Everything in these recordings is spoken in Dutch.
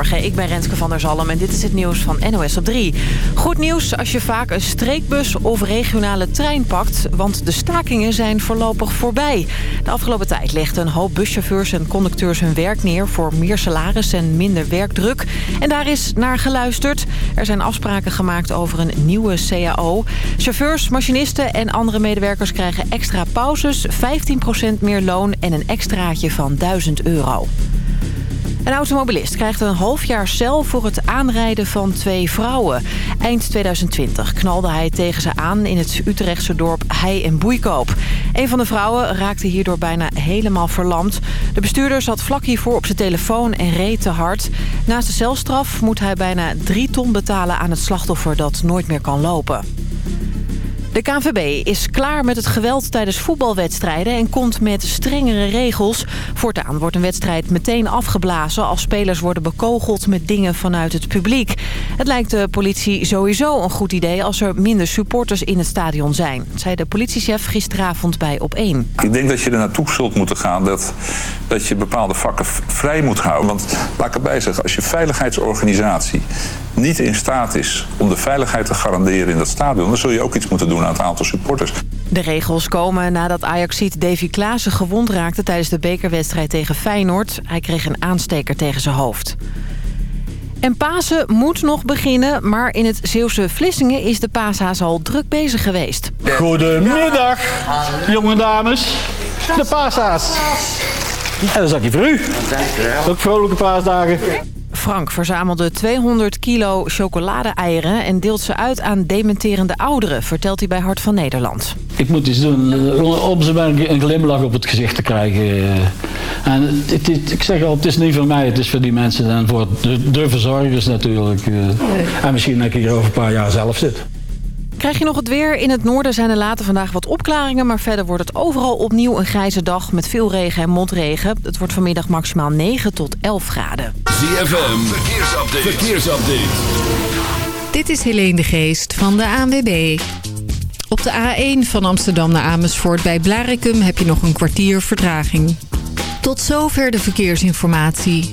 Ik ben Renske van der Zalm en dit is het nieuws van NOS op 3. Goed nieuws als je vaak een streekbus of regionale trein pakt... want de stakingen zijn voorlopig voorbij. De afgelopen tijd legden een hoop buschauffeurs en conducteurs hun werk neer... voor meer salaris en minder werkdruk. En daar is naar geluisterd. Er zijn afspraken gemaakt over een nieuwe CAO. Chauffeurs, machinisten en andere medewerkers krijgen extra pauzes... 15% meer loon en een extraatje van 1000 euro. Een automobilist krijgt een half jaar cel voor het aanrijden van twee vrouwen. Eind 2020 knalde hij tegen ze aan in het Utrechtse dorp Hei en Boeikoop. Een van de vrouwen raakte hierdoor bijna helemaal verlamd. De bestuurder zat vlak hiervoor op zijn telefoon en reed te hard. Naast de celstraf moet hij bijna drie ton betalen aan het slachtoffer dat nooit meer kan lopen. De KNVB is klaar met het geweld tijdens voetbalwedstrijden... en komt met strengere regels. Voortaan wordt een wedstrijd meteen afgeblazen... als spelers worden bekogeld met dingen vanuit het publiek. Het lijkt de politie sowieso een goed idee... als er minder supporters in het stadion zijn... zei de politiechef gisteravond bij Op1. Ik denk dat je er naartoe zult moeten gaan... dat, dat je bepaalde vakken vrij moet houden. Want laat ik erbij zeggen, als je veiligheidsorganisatie niet in staat is om de veiligheid te garanderen in dat stadion... dan zul je ook iets moeten doen aan het aantal supporters. De regels komen nadat Ajaxiet Davy Klaassen gewond raakte... tijdens de bekerwedstrijd tegen Feyenoord. Hij kreeg een aansteker tegen zijn hoofd. En Pasen moet nog beginnen, maar in het Zeeuwse Vlissingen is de paashaas al druk bezig geweest. Goedemiddag, jonge dames. De paashaas. En een zakje voor u. Ook vrolijke paasdagen. Frank verzamelde 200 kilo chocolade-eieren en deelt ze uit aan dementerende ouderen, vertelt hij bij Hart van Nederland. Ik moet iets doen eh, om ze een glimlach op het gezicht te krijgen. En het, het, ik zeg al, het is niet voor mij, het is voor die mensen en voor de, de verzorgers natuurlijk. Eh. En misschien dat ik hier over een paar jaar zelf zit. Krijg je nog het weer? In het noorden zijn er later vandaag wat opklaringen... maar verder wordt het overal opnieuw een grijze dag met veel regen en motregen. Het wordt vanmiddag maximaal 9 tot 11 graden. ZFM, verkeersupdate. verkeersupdate. Dit is Helene de Geest van de ANWB. Op de A1 van Amsterdam naar Amersfoort bij Blarikum heb je nog een kwartier vertraging. Tot zover de verkeersinformatie.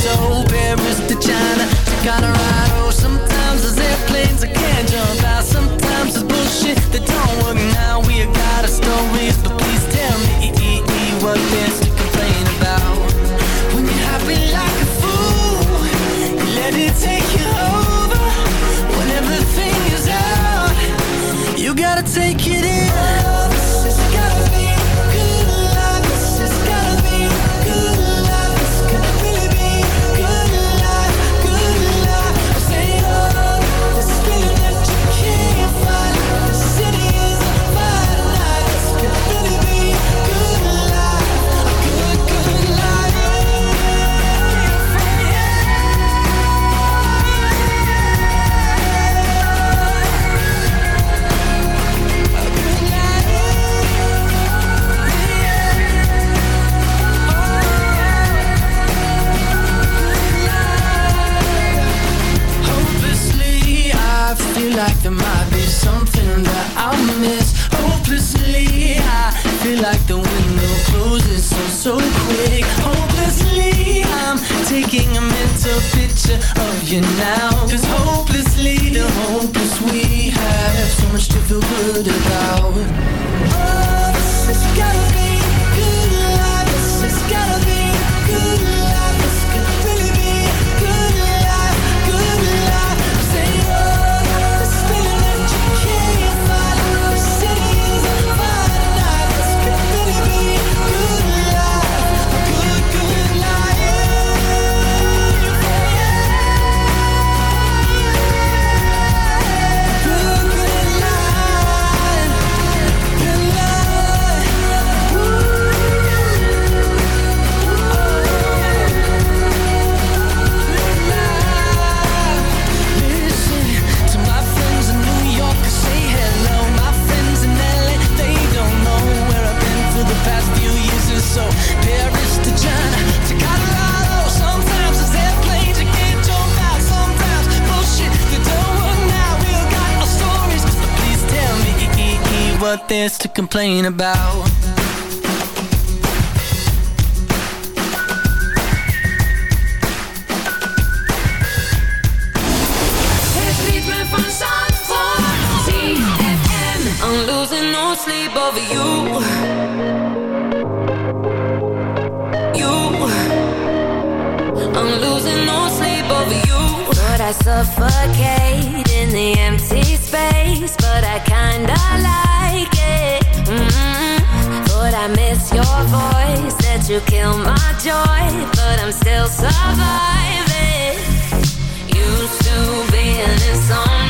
so complain about. I'm losing no sleep over you. You. I'm losing no sleep over you. But I suffocate in the empty Kill my joy, but I'm still surviving. Used to being insomnia.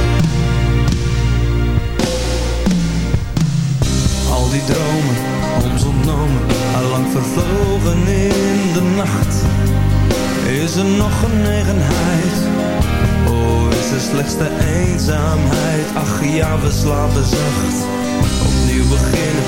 Die dromen, ons ontnomen, allang vervlogen in de nacht. Is er nog genegenheid? Oh, is er slechts de eenzaamheid? Ach ja, we slapen zacht. Opnieuw beginnen,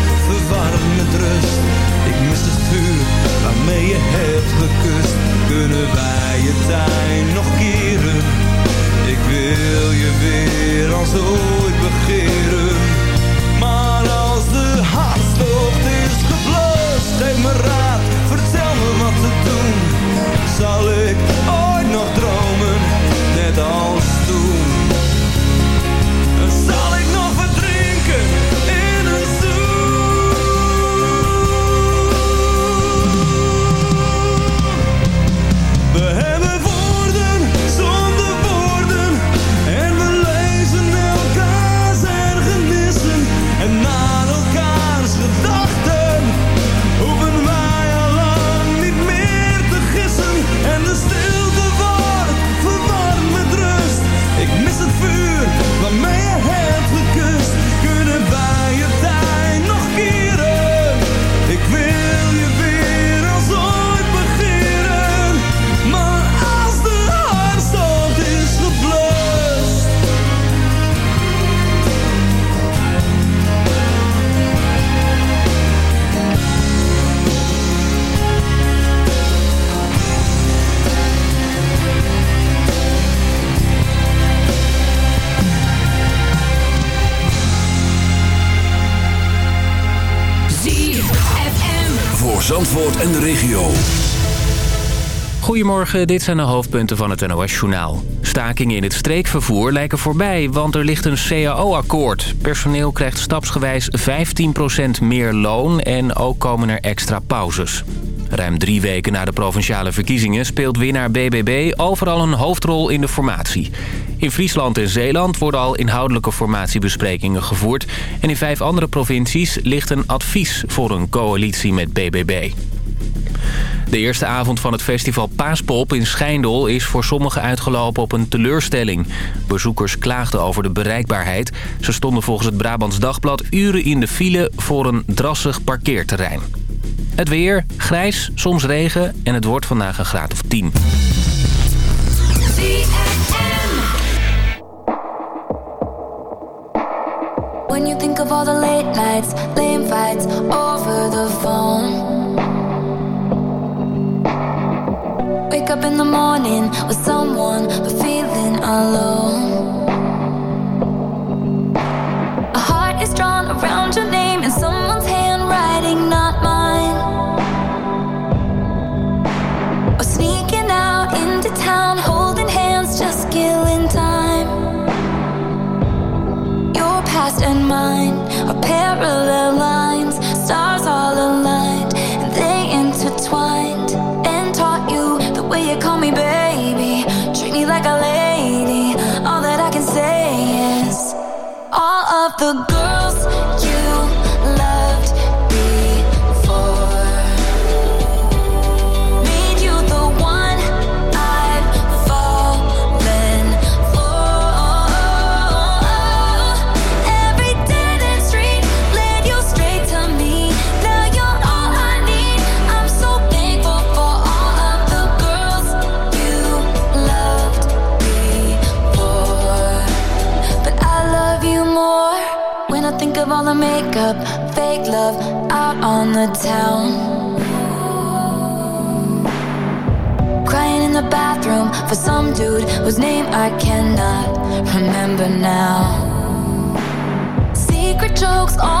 verwarmd met rust. Ik mis het vuur waarmee je hebt gekust. Kunnen wij je tuin nog keren? Ik wil je weer als ooit En de regio. Goedemorgen, dit zijn de hoofdpunten van het NOS-journaal. Stakingen in het streekvervoer lijken voorbij, want er ligt een CAO-akkoord. Personeel krijgt stapsgewijs 15% meer loon en ook komen er extra pauzes. Ruim drie weken na de provinciale verkiezingen speelt winnaar BBB overal een hoofdrol in de formatie. In Friesland en Zeeland worden al inhoudelijke formatiebesprekingen gevoerd... en in vijf andere provincies ligt een advies voor een coalitie met BBB. De eerste avond van het festival Paaspop in Schijndel is voor sommigen uitgelopen op een teleurstelling. Bezoekers klaagden over de bereikbaarheid. Ze stonden volgens het Brabants Dagblad uren in de file voor een drassig parkeerterrein. Het weer, grijs, soms regen en het wordt vandaag een graad of 10. When you think of all the late nights, lame fights over the phone. Up in the morning with someone, but feeling alone. A heart is drawn around your name in someone's handwriting, not mine. Or sneaking out into town, holding hands, just killing time. Your past and mine are parallel the makeup, fake love, out on the town. Crying in the bathroom for some dude whose name I cannot remember now. Secret jokes on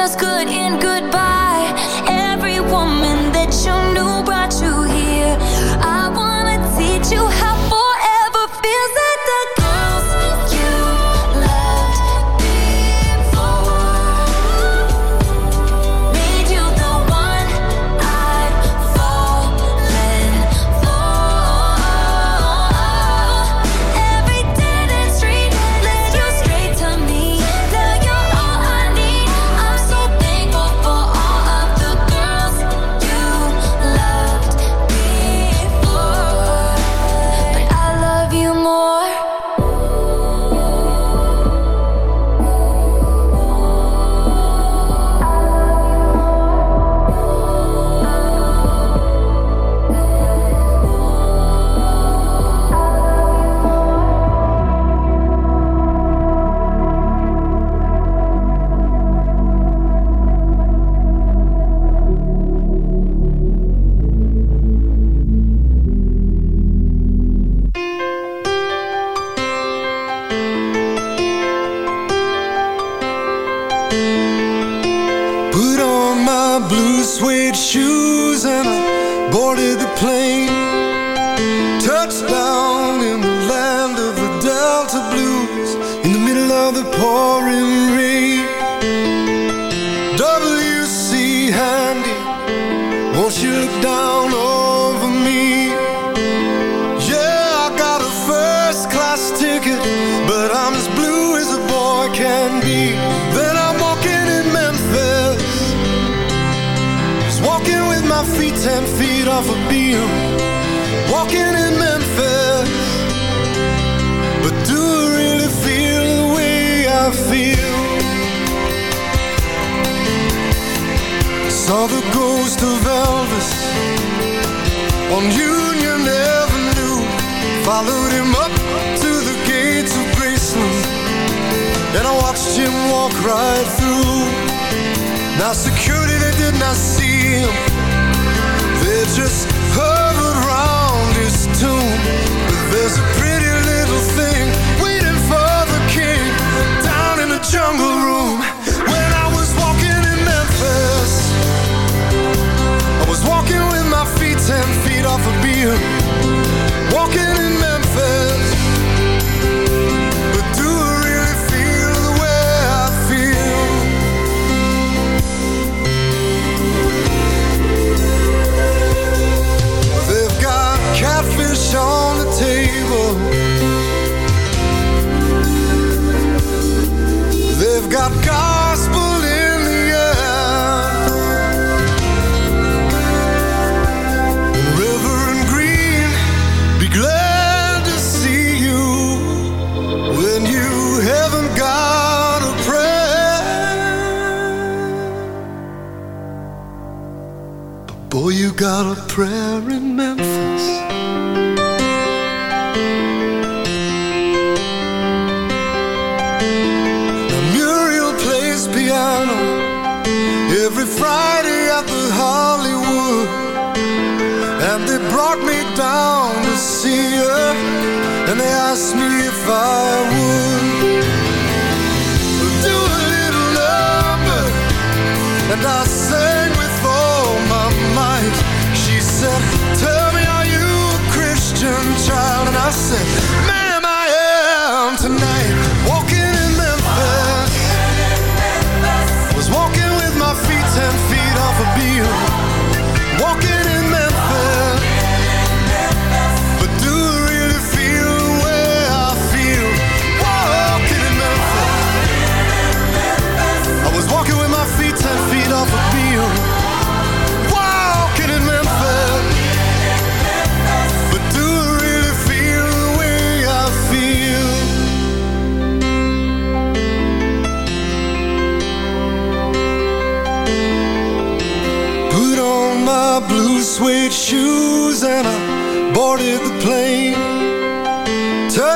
feels good in goodbye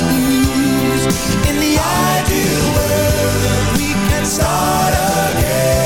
melodies In the ideal world we can start again.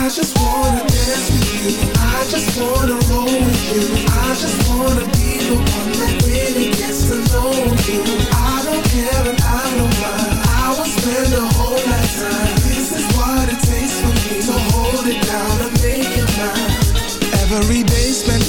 I just wanna dance with you. I just wanna roll with you. I just wanna be the one that really gets to know you. I don't care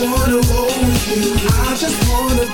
Wanna roll with you. I just wanna